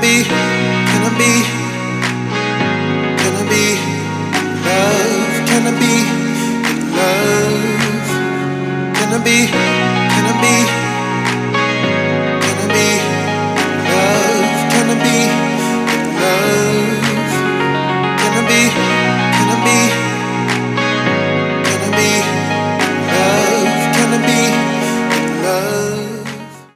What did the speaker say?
be, can I be, can I be in love? Can I be in love? Can I be, can I be?